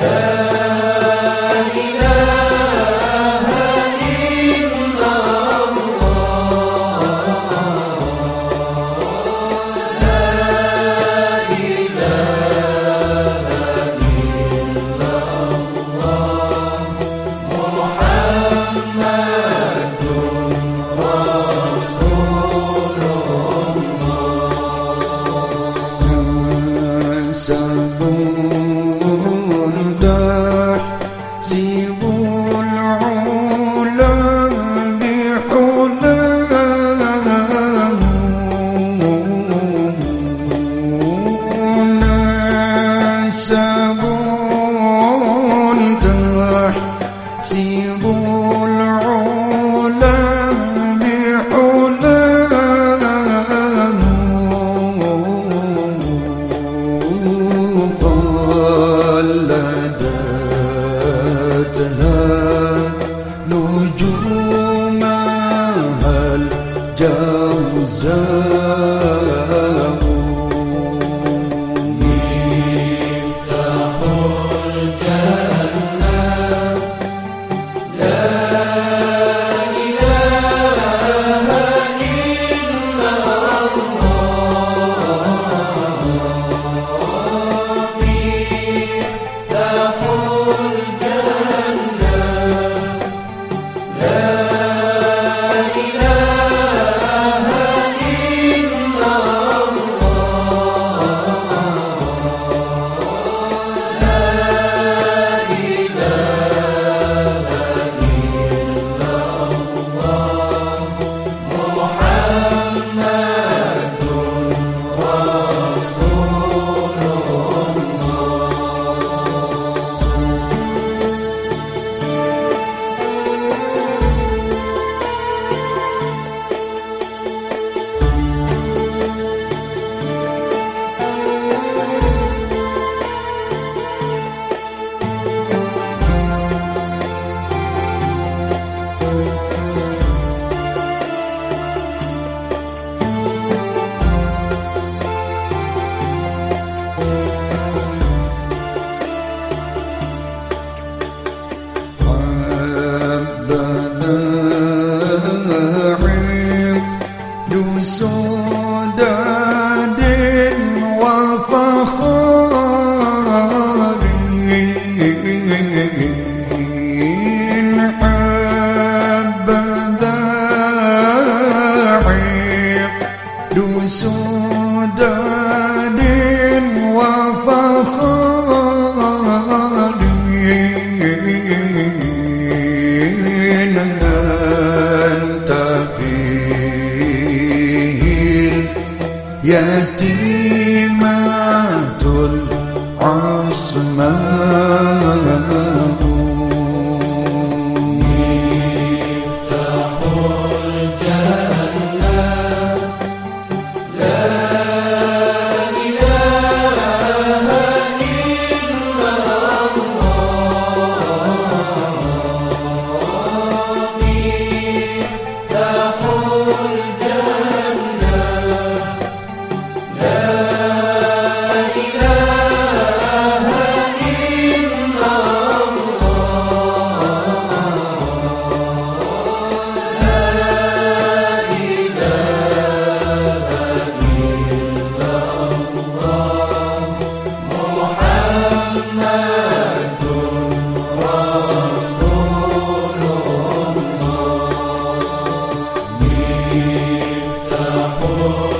Yeah. Mm-hmm.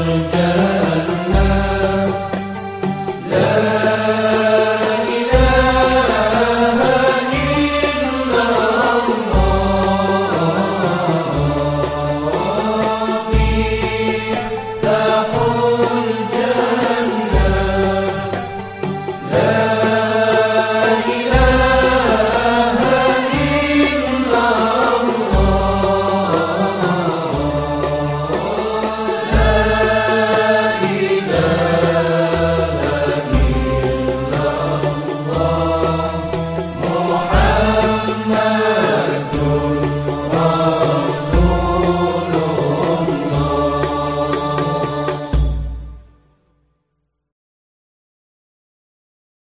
Only